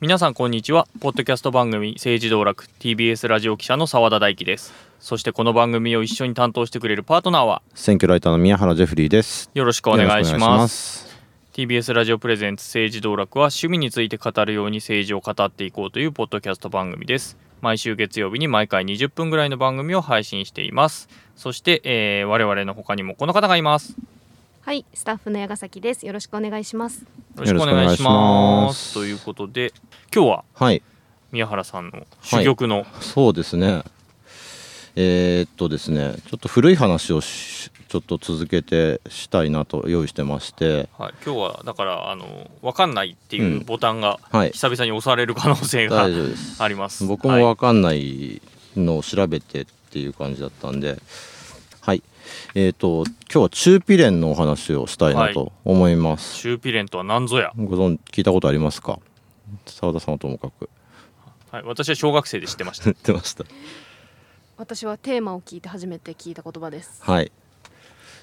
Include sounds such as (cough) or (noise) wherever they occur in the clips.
皆さんこんにちは。ポッドキャスト番組政治道楽 TBS ラジオ記者の澤田大樹です。そしてこの番組を一緒に担当してくれるパートナーは選挙ライターの宮原ジェフリーです。よろしくお願いします。TBS ラジオプレゼンツ政治道楽は趣味について語るように政治を語っていこうというポッドキャスト番組です。毎週月曜日に毎回20分ぐらいの番組を配信しています。そして、えー我々の他にもこの方がいますはい、スタッフの矢ヶ崎です。よろしくお願いします。よろしくお願いします。ということで今日ははい。宮原さんの珠玉の、そうですね。えーっとですねちょっと古い話をしちょっと続けてしたいなと用意してまして。はい、今日はだからあの分かんないっていうボタンがはい。久々に押される可能性があります。僕も分かんないのを調べてっていう感じだったんで。はいえーっと今日は中ピレンのお話をしたいなと思います、シューピレンとは何ぞや、ご存聞いたことありますか？澤田さんはともかく。はい、私は小学生で知ってました。(laughs) 言ってました。私はテーマを聞いて初めて聞いた言葉です。はい。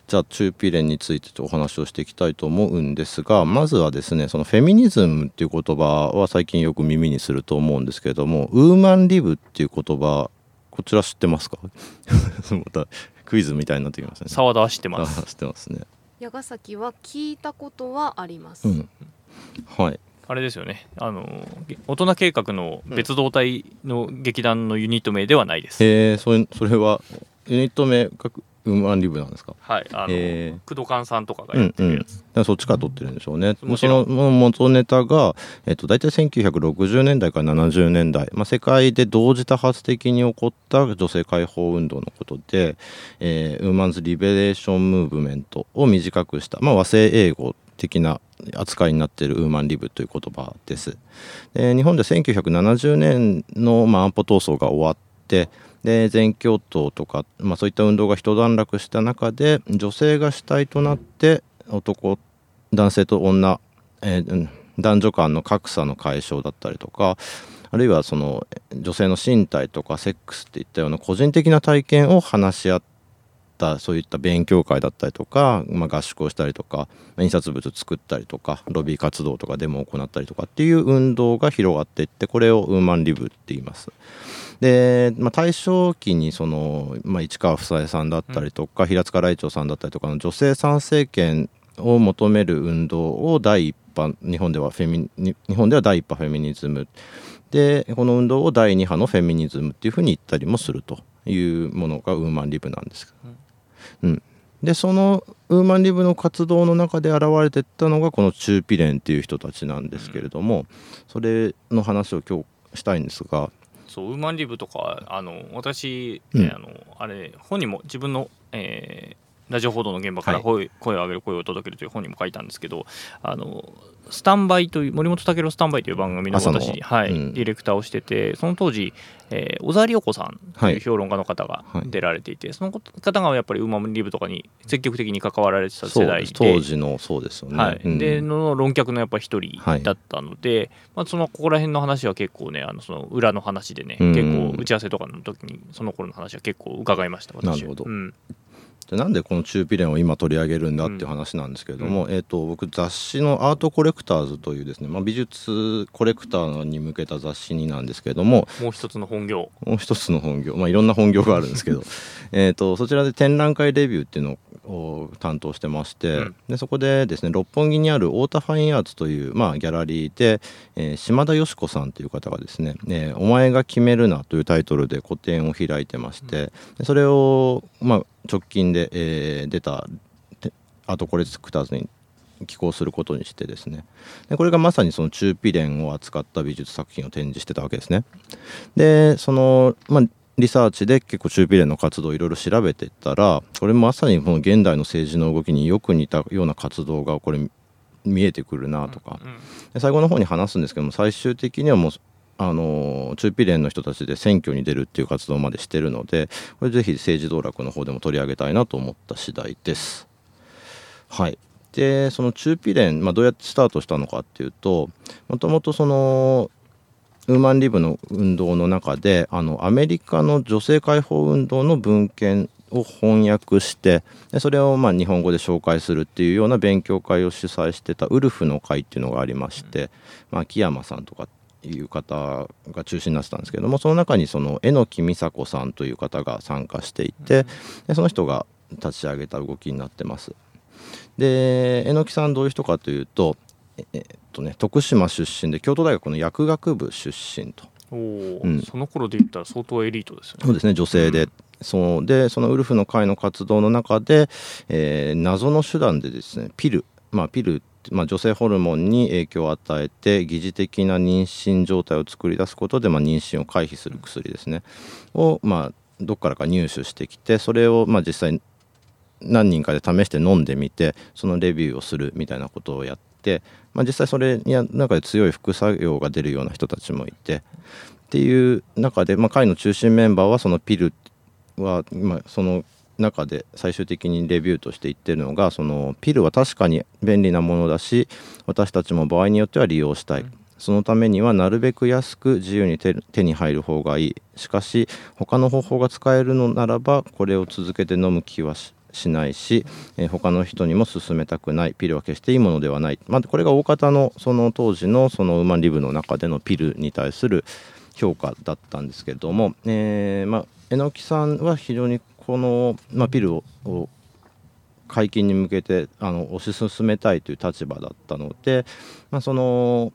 じゃあ中ピレンについてお話をしていきたいと思うんですがまずはですねそのフェミニズムっていう言葉は最近よく耳にすると思うんですけれどもウーマンリブっていう言葉こちら知ってますか？(laughs) またクイズみたいになってきますね。澤田は知ってますあ知ってますね。矢ヶ崎は聞いたことはあります。うん。はい。あれですよねあの大人計画の別動隊の劇団のユニット名ではないです、えー、それそれはユニット名がウーマンリブなんですか？はいあの、へー工藤勘さんとかがうんうん、やってるやつ、だからそっちから取ってるんでしょうね。その元ネタが、えっと、大体1960年代から70年代、まあ、世界で同時多発的に起こった女性解放運動のことで、えーウーマンズ・リベレーション・ムーブメントを短くした、まあ、和製英語的な扱いになっているウーマンリブという言葉です。で日本で1970年の、まあ、安保闘争が終わってで全共闘とか、まあ、そういった運動が一段落した中で女性が主体となって男男性と女、えー男女間の格差の解消だったりとかあるいはその女性の身体とかセックスっていったような個人的な体験を話し合ったそういった勉強会だったりとか、まあ、合宿をしたりとか印刷物作ったりとかロビー活動とかデモを行ったりとかっていう運動が広がっていってこれをウーマンリブって言います。で、まあ、大正期にその、まあ、市川房枝さんだったりとか、平塚来長さんだったりとかの女性参政権を求める運動を第一波日本ではフェミに日本では第一波フェミニズム。でこの運動を第二波のフェミニズムっていうふうに言ったりもするというものがウーマンリブなんです。うん、でそのウーマンリブの活動の中で現れてったのがこの中ピレンっていう人たちなんですけれども、それの話を今日したいんですが、そうウーマンリブとかあの私、うん。えーあのあれ本にも自分の、えーラジオ報道の現場からはい。声,、声を上げる声を届けるという本にも書いたんですけどあのスタンバイという森本武のスタンバイという番組の私、はいうん。ディレクターをしててその当時、えー小沢良子さんという評論家の方がはい。出られていて、その方がやっぱりウーマンリブとかに積極的に関わられてた世代で当時のそうですよね。はい。うん。での論客のやっぱ一人だったので、まあ、そのここら辺の話は結構ねあのその裏の話でね、うん。結構打ち合わせとかの時にその頃の話は結構伺いました私。なるほど。うんでなんでこの中ピレンを今取り上げるんだっていう話なんですけれども、えー、と僕雑誌の「アートコレクターズ」というですね、まあ、美術コレクターに向けた雑誌になんですけれどももう一つの本業。もう一つの本業、まあ、いろんな本業があるんですけど。(laughs) えーとそちらで展覧会レビューっていうのを担当してまして、うん。でそこでですね六本木にある太田ファインアーツという、まあ、ギャラリーで、えー島田よし子さんという方がですね「えーお前が決めるな」というタイトルで個展を開いてまして、でそれを、まあ、直近で、えー出たてアートコレクターズに寄稿することにしてですね。でこれがまさにその中ピレンを扱った美術作品を展示してたわけですね。でその、まあ、リサーチで結構中ピレンの活動をいろいろ調べていったらこれまさにこの現代の政治の動きによく似たような活動がこれ見えてくるなとか、うん。で最後の方に話すんですけども最終的にはもうあの中ピレンの人たちで選挙に出るっていう活動までしてるのでこれぜひ政治道楽の方でも取り上げたいなと思った次第です。はいでその中ピレン、まあ、どうやってスタートしたのかっていうともともとそのウーマンリブの運動の中であのアメリカの女性解放運動の文献を翻訳してでそれをまあ日本語で紹介するっていうような勉強会を主催してたウルフの会っていうのがありまして、まあ、秋山さんとかいう方が中心になってたんですけどもその中にその榎木美佐子さんという方が参加していて、でその人が立ち上げた動きになってます。で榎木さんどういう人かというとええっとね、徳島出身で京都大学の薬学部出身と。おお、うん。その頃で言ったら相当エリートですよね。そうですね女性で、うん。そう。でそのウルフの会の活動の中で、えー謎の手段でですねピル、まあ、ピルまあ、女性ホルモンに影響を与えて疑似的な妊娠状態を作り出すことで、まあ、妊娠を回避する薬ですね。を、まあ、どっからか入手してきてそれを、まあ、実際何人かで試して飲んでみてそのレビューをするみたいなことをやって、まあ、実際それに中で強い副作用が出るような人たちもいてっていう中で、まあ、会の中心メンバーはそのピルは今その中で最終的にレビューとして言ってるのがそのピルは確かに便利なものだし私たちも場合によっては利用したい、うん。そのためにはなるべく安く自由に手手に入る方がいい。しかし他の方法が使えるのならばこれを続けて飲む気はししないし、えー他の人にも勧めたくない。ピルは決していいものではない、まあ、これが大方のその当時のそのウーマンリブの中でのピルに対する評価だったんですけれども、えーまあ、榎木さんは非常にこの、まあ、ピルをを解禁に向けてあの推し進めたいという立場だったので、まあ、その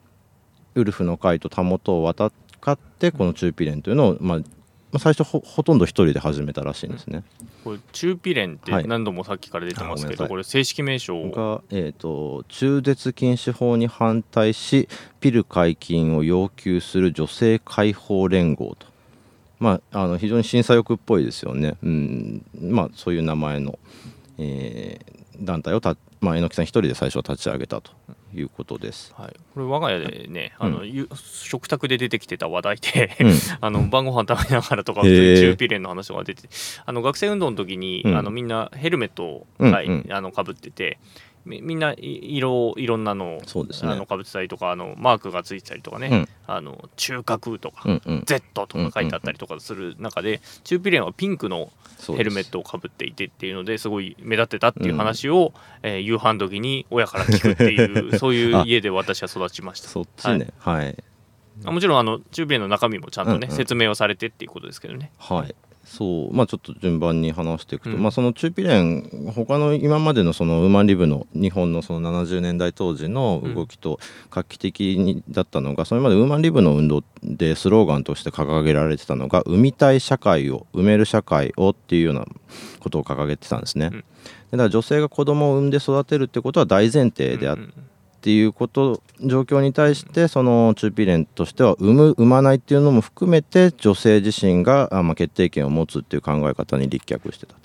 ウルフの会とたもとを渡ってこのチューピレンというのを、まあまあ、最初ほほとんど一人で始めたらしいんですね。これチューピレンってはい。何度もさっきから出てますけど、あごめんなさい。これ正式名称が、えー、と中絶禁止法に反対しピル解禁を要求する女性解放連合と、まあ、あの非常に審査欲っぽいですよね、うん。まあ、そういう名前の、えー団体をた、まあ、榎木さん一人で最初立ち上げたと。いうことです。はい、これ我が家でね、うんあのゆ食卓で出てきてた話題で、うん。(laughs) あの晩ご飯食べながらとかへー普通にチューピレンの話とか出てあの学生運動の時に、うん。あのみんなヘルメットを、うんはいうんあの被っててみみんない色いろんなのをあの被ってたりとかあのマークがついてたりとかね、うん。あの中核とか、うんうん。Z とか書いてあったりとかする中で、チューピレンはピンクのヘルメットをかぶっていてっていうのですごい目立ってたっていう話を、えー夕飯時に親から聞くっていう (laughs) そういう家で私は育ちました。そっちね。はい、あもちろんあのチューピレンの中身もちゃんとね、うんうん説明をされてっていうことですけどね。はい、そう。まあちょっと順番に話していくと、うん。まあそのチューピレン他の今までのそのウーマンリブの日本のその70年代当時の動きと画期的にだったのが、それまでウーマンリブの運動でスローガンとして掲げられてたのが「産みたい社会を埋める社会を」っていうようなことを掲げてたんですね。うん。でだから女性が子供を産んで育てるってことは大前提であっうんうんっていうこと状況に対してそのチューピレンとしては産む産まないっていうのも含めて女性自身があまあ決定権を持つっていう考え方に立脚してたと。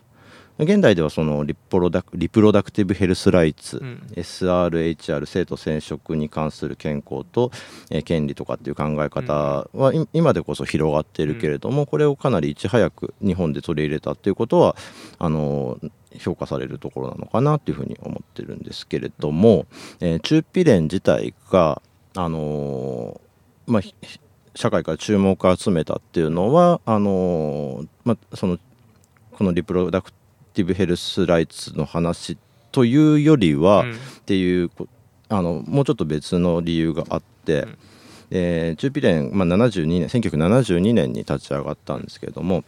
現代ではそのリプロダクリプロダクティブヘルスライツ、うん。SRHR 性と染色に関する健康と、えー権利とかっていう考え方は、い今でこそ広がっているけれども、これをかなりいち早く日本で取り入れたっていうことはあの評価されるところなのかなっていうふうに思ってるんですけれども、えーチューピレン自体があのーまあひ社会から注目を集めたっていうのはあのーまあ、そのこのリプロダクティブヘルスライツの話というよりは、うん。っていうこあのもうちょっと別の理由があって、うん。えーチューピレン、まあ、72年1972年に立ち上がったんですけれども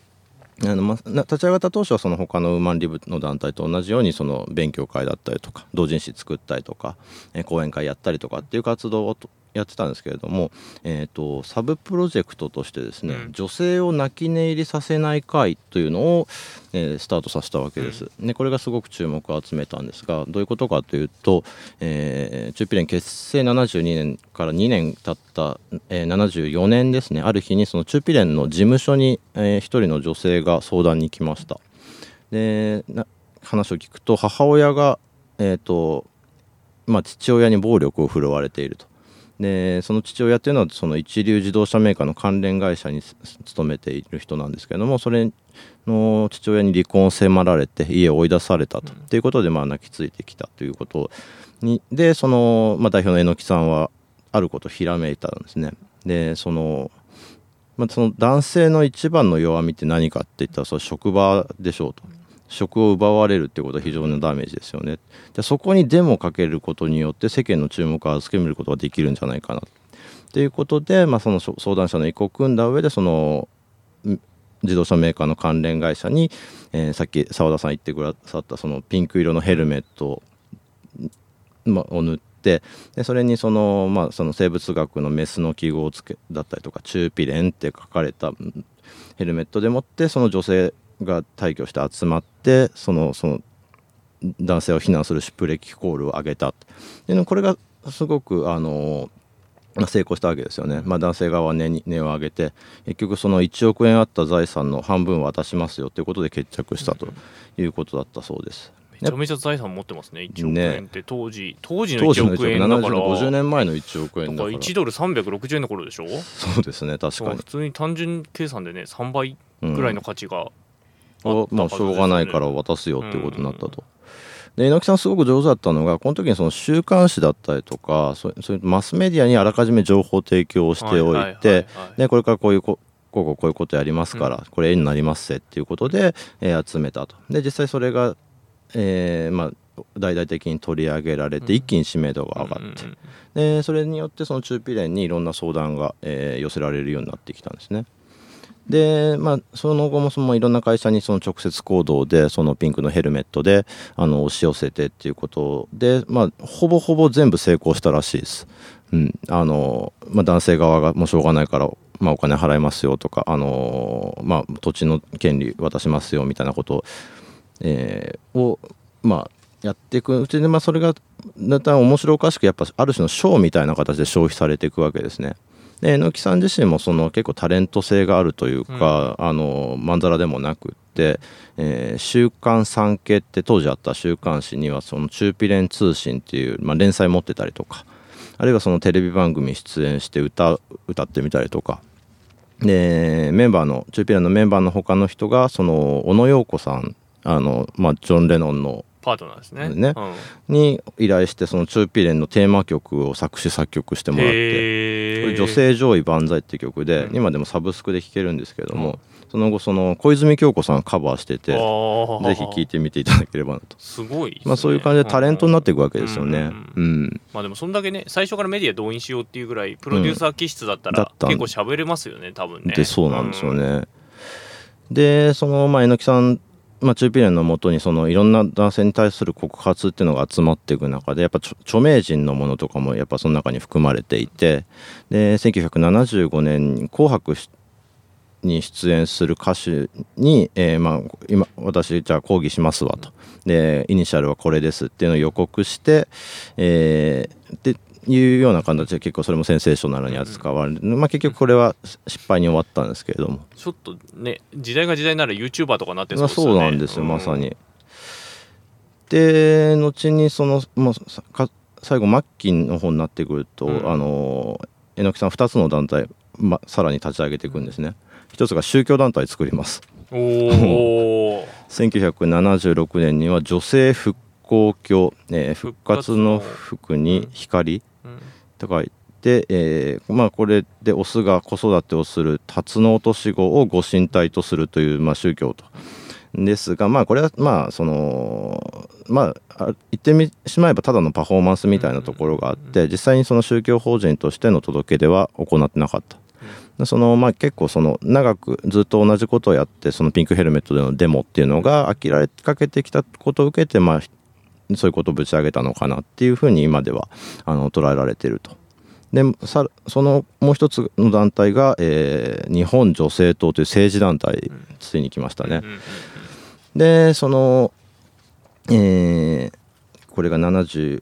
あの、ま、立ち上がった当初はその他のウーマンリブの団体と同じようにその勉強会だったりとか同人誌作ったりとか、え講演会やったりとかっていう活動をやってたんですけれども、えー、とサブプロジェクトとしてですね、うん。女性を泣き寝入りさせない会というのを、えースタートさせたわけです、でこれがすごく注目を集めたんですがどういうことかというと、えーチューピレン結成72年から2年経った、えー74年ですね。ある日にそのチューピレンの事務所に、えー一人の女性が相談に来ました。でな話を聞くと母親が、えーとまあ、父親に暴力を振るわれているとでその父親っていうのはその一流自動車メーカーの関連会社にす勤めている人なんですけれどもそれの父親に離婚を迫られて家を追い出されたと,、ういうことでまあ泣きついてきたということにでその、まあ、代表の榎木さんはあることをひらめいたんですね。でそのまあ、その男性の一番の弱みって何かって言ったらそれ職場でしょうと職を奪われるってことは非常にダメージですよね。でそこにデモをかけることによって世間の注目を集めることができるんじゃないかな。ということで、まあ、その相談者の意向を組んだ上でその自動車メーカーの関連会社に、えー、さっき澤田さん言ってくださったそのピンク色のヘルメット、を塗ってでそれにその,、まあ、その生物学のメスの記号をつけだったりとかチューピレンって書かれたヘルメットでもってその女性が退去して集まってそのその男性を非難するシュプレキコールを上げた。でこれがすごくあのまあ、成功したわけですよね、まあ、男性側は値を上げて結局その1億円あった財産の半分渡しますよということで決着したということだったそうです。めちゃめちゃ財産持ってますね、1億円って。当時、当時の1億円だから、50年前の1億円だから、1ドル360円の頃でしょ？そうですね、確かに。普通に単純計算でね、3倍ぐらいの価値が、うん、まあ、しょうがないから渡すよっていうことになったと。で猪木さんすごく上手だったのがこの時にその週刊誌だったりとかそういうマスメディアにあらかじめ情報提供をしておいてでこれからこういうここうこうこういうことやりますから、これ絵になりますせっていうことで、えー、集めたと。で実際それが、えー、まあ大々的に取り上げられて一気に知名度が上がって、でそれによってその中ピレンにいろんな相談が、えー、寄せられるようになってきたんですね。でまあその後もそのいろんな会社にその直接行動でそのピンクのヘルメットであの押し寄せてっていうことでまあほぼほぼ全部成功したらしいです。うんあのまあ、男性側がもうしょうがないからまあ、お金払いますよとか、あのー、まあ、土地の権利渡しますよみたいなこと、えー、を、まあ、やっていくうちで、まあ、それがだんだん面白おかしくやっぱある種のショーみたいな形で消費されていくわけですね。で榎木さん自身もその結構タレント性があるというか、うん、あのまんざらでもなくって、えー、週刊産経って当時あった週刊誌にはその中ピレン通信っていう、まあ、連載持ってたりとかあるいはそのテレビ番組出演して歌歌ってみたりとかでメンバーの中ピレンのメンバーの他の人がその小野陽子さんあの、まあ、ジョン・レノンのパートナーですね。ね、うん、に依頼してそのチューピレンのテーマ曲を作詞作曲してもらってこれ「女性上位万歳」っていう曲で、うん、今でもサブスクで聴けるんですけども、うん、その後その小泉京子さんカバーしててぜひ聴いてみていただければなと。すごい、ね、まあ、そういう感じでタレントになっていくわけですよね、うんまあでもそんだけね最初からメディア動員しようっていうぐらいプロデューサー気質だったら、結構喋れますよね多分ね。でそうなんですよね、でそのまあさんまあ、中ピレのもとにそのいろんな男性に対する告発っていうのが集まっていく中でやっぱ著名人のものとかもやっぱその中に含まれていてで1975年に「紅白」に出演する歌手に、えー、まあ今私じゃあ抗議しますわと。でイニシャルはこれですっていうのを予告して、えー、でいうような形で結構それもセンセーショナルに扱われる、まあ、結局これは失敗に終わったんですけれども。ちょっとね時代が時代なら YouTuber とかなってそうですよね、そうなんですよ、まさに。で後にそのもう最後末期の方になってくると、うん、あの榎木さん2つの団体、ま、さらに立ち上げていくんですね。一つが宗教団体作ります。おお1976 (laughs) 年には女性復興教、えー、復活の。服に光、と書いて、えーまあ、これでオスが子育てをする辰の落とし子をご神体とするという、まあ、宗教と。ですがまあこれはまあそのまあ言ってみしまえばただのパフォーマンスみたいなところがあって実際にその宗教法人としての届け出は行ってなかった。そのまあ、結構その長くずっと同じことをやってそのピンクヘルメットでのデモっていうのが飽きられかけてきたことを受けてまあそういうことをぶち上げたのかなっていうふうに今ではあの捉えられていると。でさそのもう一つの団体が、えー、日本女性党という政治団体ついに来ましたね。でその、えー、これが76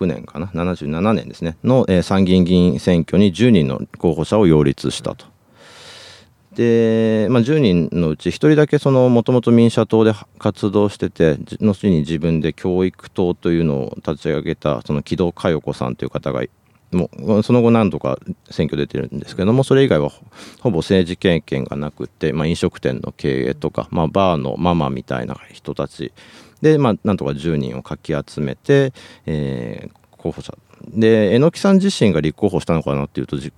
年かな？77年ですねの、えー、参議院議員選挙に10人の候補者を擁立したと。で、まあ、10人のうち1人だけもともと民社党で活動してて後に自分で教育党というのを立ち上げたその木戸佳代子さんという方がもうその後何度か選挙出てるんですけどもそれ以外はほぼ政治経験がなくて、まあ、飲食店の経営とか、まあ、バーのママみたいな人たち。で、まあ、なんとか10人をかき集めて、えー、候補者。で榎木さん自身が立候補したのかなっていうと立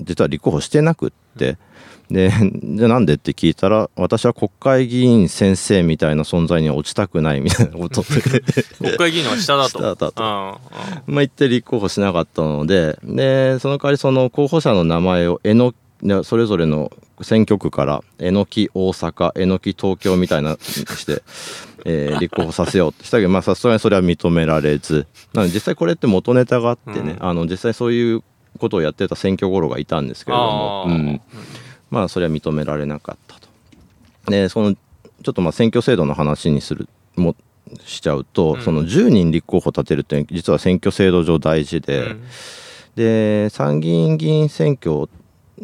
実は立候補してなくって、でじゃあなんでって聞いたら私は国会議員先生みたいな存在には落ちたくないみたいなこと。で (laughs) 国会議員の方が下だと。下だと。まあ言って立候補しなかったのででその代わりその候補者の名前をえのねそれぞれの選挙区からえのき大阪えのき東京みたいなして、えー立候補させようってしたけどまあさすがにそれは認められず。なので実際これって元ネタがあってね、うん。あの実際そういうことをやってた選挙頃がいたんですけれども、うん、まあそれは認められなかったと。でそのちょっとまあ選挙制度の話にするもしちゃうと、うん。その10人立候補立てるって実は選挙制度上大事で、うん。で参議院議員選挙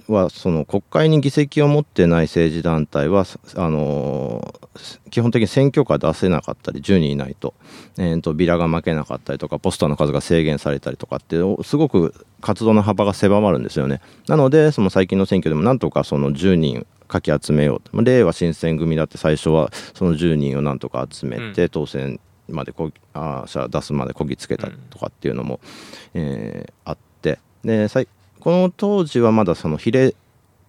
はその国会に議席を持ってない政治団体はあのー基本的に選挙カー出せなかったり10人いないと,、えー、とビラが負けなかったりとかポスターの数が制限されたりとかってすごく活動の幅が狭まるんですよね。なのでその最近の選挙でもなんとかその10人かき集めようと。まあ令和新選組だって最初はその10人をなんとか集めて当選までこあー出すまでこぎつけたりとかっていうのも、えーあって。でさいこの当時はまだその比例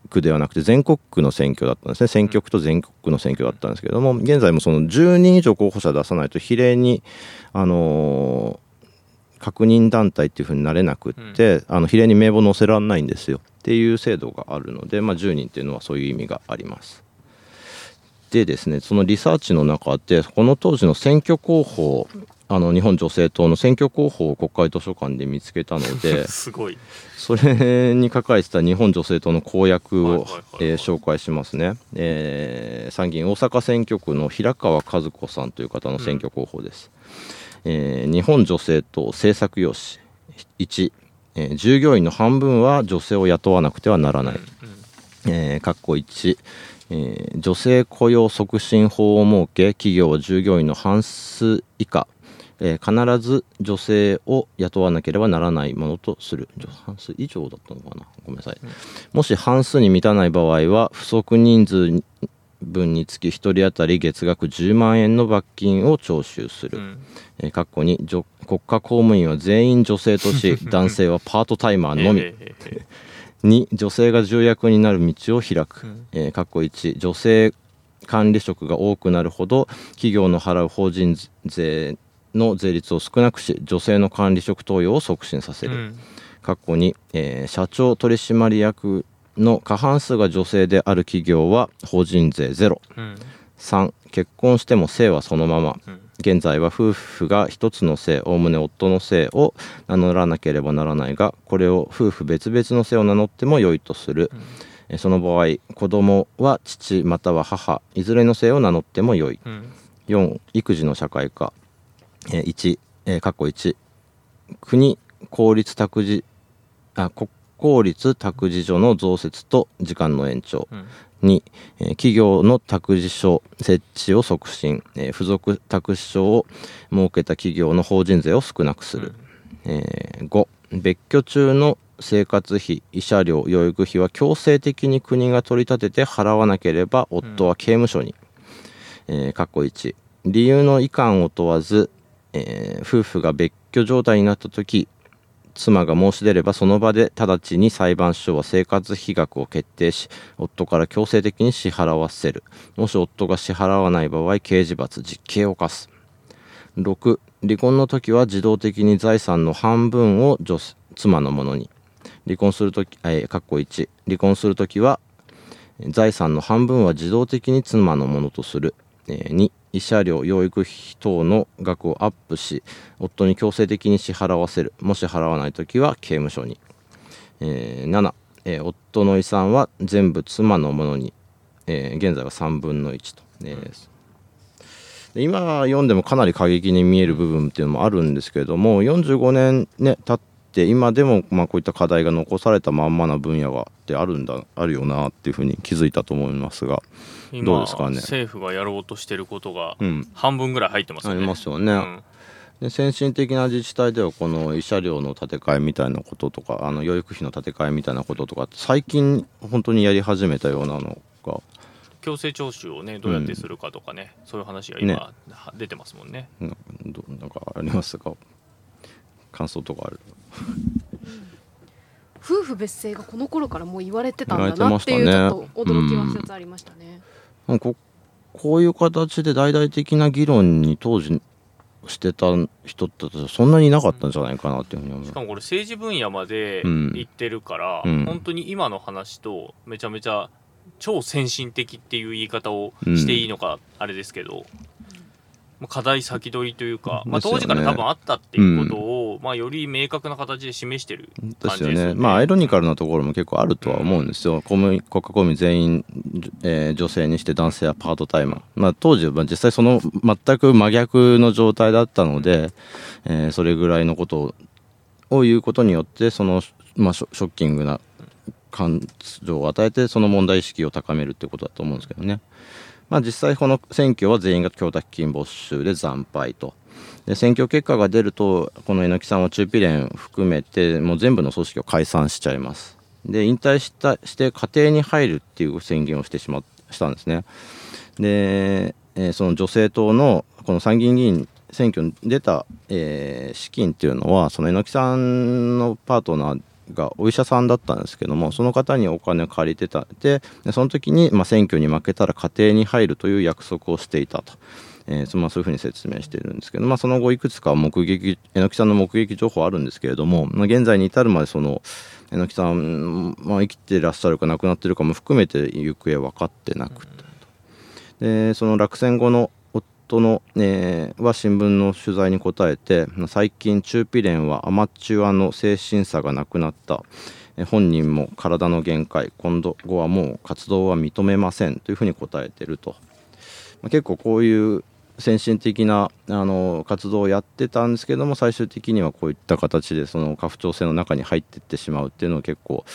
区ではなくて全国区の選挙だったんですね。選挙区と全国区の選挙だったんですけれども現在もその10人以上候補者出さないと比例にあのー確認団体っていうふうになれなくって、あの比例に名簿載せられないんですよ。っていう制度があるので、まあ、10人っていうのはそういう意味があります。でですねそのリサーチの中でこの当時の選挙候補あの日本女性党の選挙候補を国会図書館で見つけたので (laughs) すごい。それに書かれてた日本女性党の公約を紹介しますね、えー参議院大阪選挙区の平川和子さんという方の選挙候補です、えー日本女性党政策用紙1、えー従業員の半分は女性を雇わなくてはならない、えー、括弧1、えー女性雇用促進法を設け企業は従業員の半数以下、えー必ず女性を雇わなければならないものとする。半数以上だったのかな？ごめんなさい、もし半数に満たない場合は不足人数分につき1人当たり月額10万円の罰金を徴収する、うん。えー括弧に女国家公務員は全員女性とし男性はパートタイマーのみ、えー。えーえ2女性が重役になる道を開く、うん。えー括弧1女性管理職が多くなるほど企業の払う法人税の税率を少なくし女性の管理職登用を促進させる、ーうん。括弧2、えー社長取締役の過半数が女性である企業は法人税ゼロ。うん。3結婚しても姓はそのまま。うん。現在は夫婦が一つの姓おおむね夫の姓を名乗らなければならないがこれを夫婦別々の姓を名乗っても良いとする、えその場合子供は父または母いずれの姓を名乗っても良い。うん。4育児の社会化えー1えー括弧1国公立託児あ国公立託児所の増設と時間の延長。うん。2、えー企業の託児所設置を促進、えー付属託児所を設けた企業の法人税を少なくする、えー5別居中の生活費慰謝料養育費は強制的に国が取り立てて払わなければ夫は刑務所に、えー括弧1理由の遺憾を問わず、えー夫婦が別居状態になった時妻が申し出ればその場で直ちに裁判所は生活費額を決定し夫から強制的に支払わせる。もし夫が支払わない場合刑事罰実刑を課す。6離婚の時は自動的に財産の半分を女妻のものに。離婚する時えー括弧1離婚する時は財産の半分は自動的に妻のものとする、2慰謝料養育費等の額をアップし夫に強制的に支払わせる。もし払わない時は刑務所に、え7、え夫の遺産は全部妻のものに、え現在は3分の1と、えー今読んでもかなり過激に見える部分っていうのもあるんですけれども45年ね経って今でもまあこういった課題が残されたまんまな分野がってあるんだあるよなっていうふうに気づいたと思いますが今どうですかね？政府がやろうとしてることがうん。半分ぐらい入ってますよね。ありますよね。うん。で先進的な自治体ではこの慰謝料の立て替えみたいなこととかあの養育費の立て替えみたいなこととか最近本当にやり始めたようなのが。強制徴収をねどうやってするかとかね、そういう話が今、ねは出てますもんねなんかどなんかありますか感想とかある？(laughs) 夫婦別姓がこの頃からもう言われてたんだなっていうちょっと驚きは一つありましたね。うん。ここういう形で大々的な議論に当時してた人ってそんなにいなかったんじゃないかなっていうふうに思う。しかもこれ政治分野までうん。行ってるから、うん。本当に今の話とめちゃめちゃ超先進的っていう言い方をしていいのかあれですけど、まあ課題先取りというか、まあ、当時から多分あったっていうことを、まあ、より明確な形で示してる感じですよねねまあアイロニカルなところも結構あるとは思うんですよ、公務員国家公務員全員、えー女性にして男性はパートタイマー、まあ、当時は実際その全く真逆の状態だったので、えーそれぐらいのことをを言うことによってその、まあ、ショショッキングな感情を与えてその問題意識を高めるってことだと思うんですけどね。まあ、実際この選挙は全員が供託金没収で惨敗と。で選挙結果が出るとこの榎木さんは中ピ連含めてもう全部の組織を解散しちゃいます。で引退したして家庭に入るっていう宣言をしてしましたんですね。で、えーその女性党のこの参議院議員選挙に出た、えー資金っていうのはその榎木さんのパートナーがお医者さんだったんですけどもその方にお金を借りてたででその時に、まあ、選挙に負けたら家庭に入るという約束をしていたと。えーそまあ、そういうふうに説明しているんですけど、まあ、その後いくつか目撃榎木さんの目撃情報あるんですけれども、まあ、現在に至るまでその榎木さん、まあ、生きてらっしゃるか亡くなってるかも含めて行方分かってなくてでその落選後の夫の、えーは新聞の取材に答えて最近中ピ連はアマチュアの精神差がなくなった。本人も体の限界今度後はもう活動は認めませんというふうに答えてると、まあ、結構こういう先進的なあの活動をやってたんですけども最終的にはこういった形でその家父長制の中に入っていってしまうっていうのは結構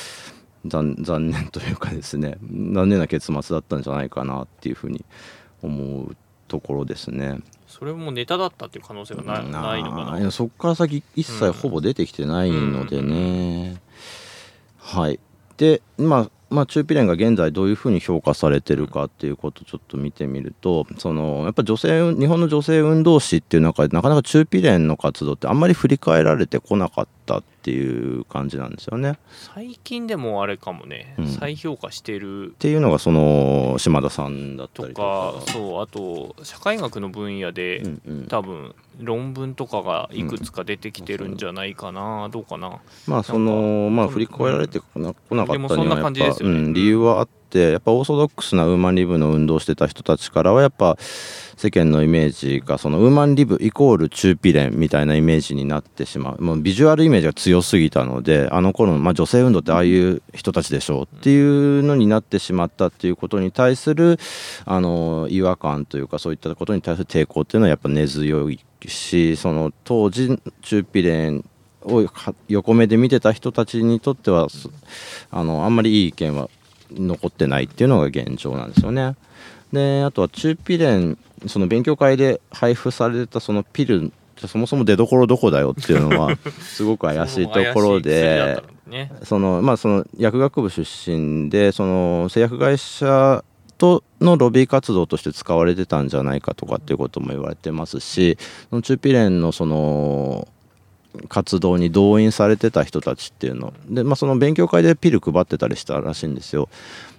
残残念というかですね残念な結末だったんじゃないかなっていうふうに思うところですね。それもネタだったっていう可能性がなないのかな？そこから先一切ほぼ出てきてないのでね、はい。でまあまあ中ピレンが現在どういうふうに評価されてるかっていうことをちょっと見てみるとそのやっぱ女性日本の女性運動史っていう中でなかなか中ピレンの活動ってあんまり振り返られてこなかった。いう感じなんですよね。最近でもあれかもね、うん。再評価してる。っていうのがその島田さんだったとりとか。かそうあと社会学の分野で、うんうん。多分論文とかがいくつか出てきてるんじゃないかな、どうかな。まあそのまあ振り返られてこなかったにでもそんなはやっぱ、感じですよね。うん、理由はあってやっぱオーソドックスなウーマンリブの運動してた人たちからはやっぱ世間のイメージがそのウーマンリブイコール中ピレンみたいなイメージになってしまう。もうビジュアルイメージが強すぎたのであの頃の、まあ、女性運動ってああいう人たちでしょうっていうのになってしまったっていうことに対するあの違和感というかそういったことに対する抵抗っていうのはやっぱ根強いしその当時中ピレンを横目で見てた人たちにとってはあのあんまりいい意見は残ってないっていうのが現状なんですよね。であとは中ピレンその勉強会で配布されたそのピルそもそも出どころどこだよっていうのは (laughs) すごく怪しいところで。ね、そのまあその薬学部出身でその製薬会社とのロビー活動として使われてたんじゃないかとかっていうことも言われてますしその中ピレンのその活動に動員されてた人たちっていうので、まあ、その勉強会でピル配ってたりしたらしいんですよ。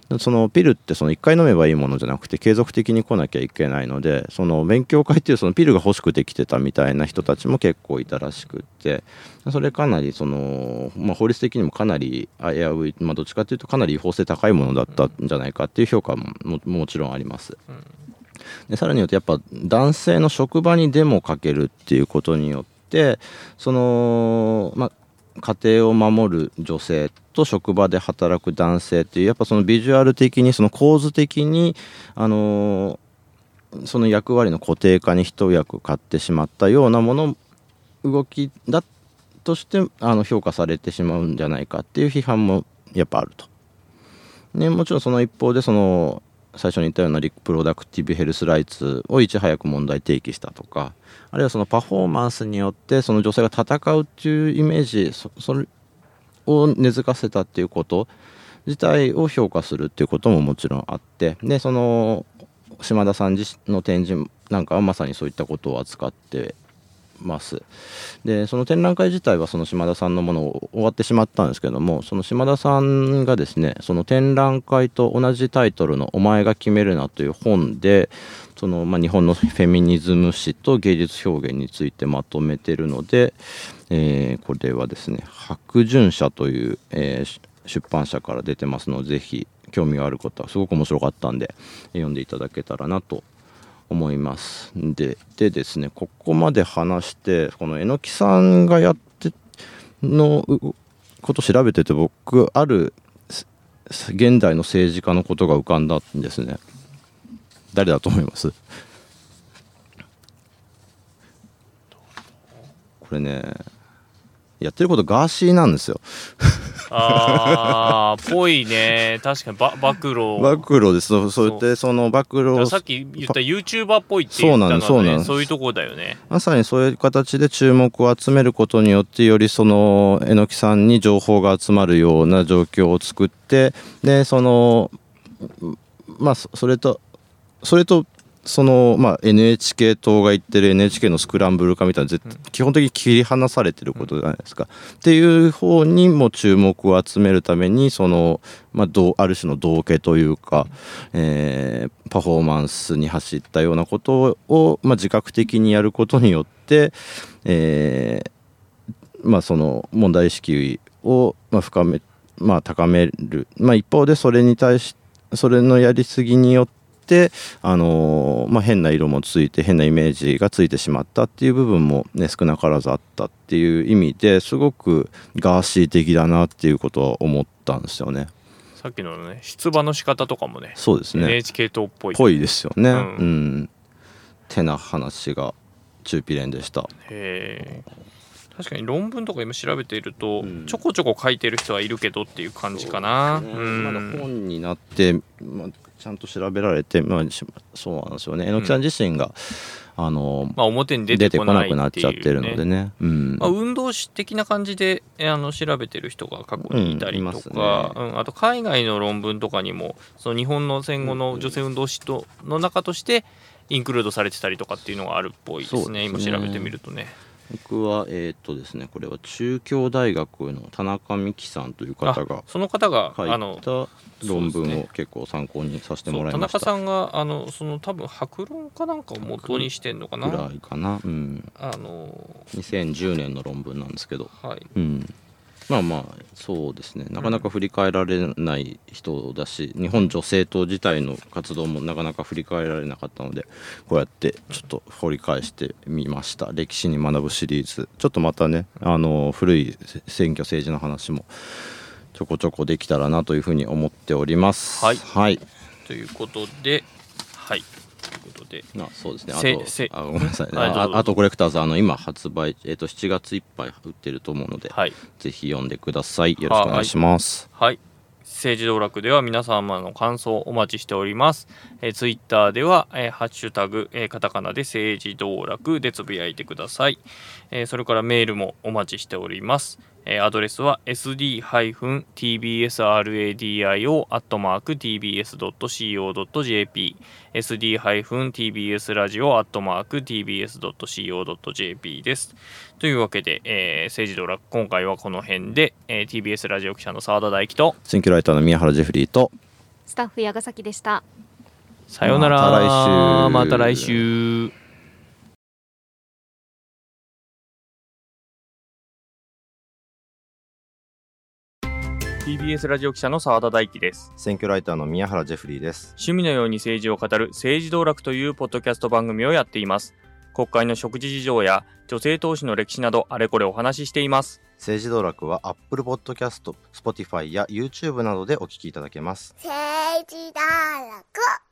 でそのピルってその1回飲めばいいものじゃなくて継続的に来なきゃいけないのでその勉強会っていうそのピルが欲しくて来てたみたいな人たちも結構いたらしくってそれかなりその、まあ、法律的にもかなり危うい、まあ、どっちかっていうとかなり違法性高いものだったんじゃないかっていう評価もももちろんあります。でさらに言うとやっぱ男性の職場にデモをかけるっていうことによってそのまあ家庭を守る女性と職場で働く男性っていうやっぱそのビジュアル的にその構図的にあのその役割の固定化に一役買ってしまったようなもの動きだとしてあの評価されてしまうんじゃないかっていう批判もやっぱあると。ね、もちろんその一方でその最初に言ったようなリプロダクティブヘルスライツをいち早く問題提起したとかあるいはそのパフォーマンスによってその女性が戦うっていうイメージそそれを根付かせたっていうこと自体を評価するっていうことももちろんあってでその島田さん自身の展示なんかはまさにそういったことを扱ってます。でその展覧会自体はその島田さんのものを終わってしまったんですけどもその島田さんがですねその展覧会と同じタイトルの「お前が決めるな」という本でその、まあ、日本のフェミニズム史と芸術表現についてまとめてるので、えーこれはですね白潤社という、えー出版社から出てますのでぜひ興味がある方はすごく面白かったんで読んでいただけたらなと思います。ででですねここまで話してこの榎木さんがやってのこと調べてて僕ある現代の政治家のことが浮かんだんですね。誰だと思います？これねやってることガーシーなんですよ。あーぽいね。確かにば暴露。暴露です。そうそう。やってその暴露さっき言った YouTuber っぽいって言ったのは、ね、そうなのそういうところだよね。まさにそういう形で注目を集めることによってよりその榎木さんに情報が集まるような状況を作ってでそのまあそそれとそれとその、まあ、NHK 党が言ってる NHK のスクランブル化みたいな絶対基本的に切り離されてることじゃないですか。っていう方にも注目を集めるためにその、まあ、どうある種の道化というか、えーパフォーマンスに走ったようなことを、まあ、自覚的にやることによって、えーまあ、その問題意識を、まあ、深め、まあ、高める、まあ、一方でそれに対しそれのやりすぎによってあのーまあ、変な色もついて変なイメージがついてしまったっていう部分も、ね、少なからずあったっていう意味ですごくガーシー的だなっていうことは思ったんですよね。さっきのね出馬の仕方とかもねそうですね。NHK 党っぽい。ぽいですよね。ううん。ん、てな話がチューピレンでした。へえ確かに論文とか今調べていると、うん。ちょこちょこ書いてる人はいるけどっていう感じかな。ね。うん。まだ本になって、まあ、ちゃんと調べられて、まあ、しそうなんですよね。榎木さん自身が、あのまあ表に出出てこてこなくなっちゃっってるのでね。うん。まあ、運動史的な感じでえあの調べてる人が過去にいたりとか、ね。うん。あと海外の論文とかにもその日本の戦後の女性運動史との中としてインクルードされてたりとかっていうのがあるっぽいですね。ね。今調べてみるとね僕はえーっとですねこれは中京大学の田中美希さんという方あがその方が書いた論文を結構参考にさせてもらいました。中さんがあのその多分白論かなんかを元にしてんのかな？ぐらいかな、うん、あの2010年の論文なんですけど。はい。うん、まあまあそうですね。なかなか振り返られない人だし、日本女性党自体の活動もなかなか振り返られなかったのでこうやってちょっと掘り返してみました。歴史に学ぶシリーズ。ちょっとまたねあの古い選挙政治の話もちょこちょこできたらなというふうに思っております。はい。はい。ということではいということで。まあそうですね。あせとせあごめんなさいね。ああとコレクターズあの今発売、えっと7月いっぱい売ってると思うので、はい。ぜひ読んでください。よろしくお願いします。はい。政治道楽では皆様の感想をお待ちしております。えー、ツイッターでは、えーハッシュタグ、えーカタカナで政治道楽でつぶやいてください。えーそれからメールもお待ちしております。えーアドレスは sd-tbsradio.tbs.co.jp sd-tbsradio.tbs.co.jp です。というわけで、えー政治道楽今回はこの辺で、えー TBS ラジオ記者の澤田大樹と選挙ライターの宮原ジェフリーとスタッフ矢ヶ崎でした。さようなら。また来週。また来週。TBS ラジオ記者の澤田大樹です。選挙ライターの宮原ジェフリーです。趣味のように政治を語る政治道楽というポッドキャスト番組をやっています国会の食事事情や女性投資の歴史などあれこれお話ししています。政治道楽は Apple Podcast、Spotify や YouTube などでお聞きいただけます。政治道楽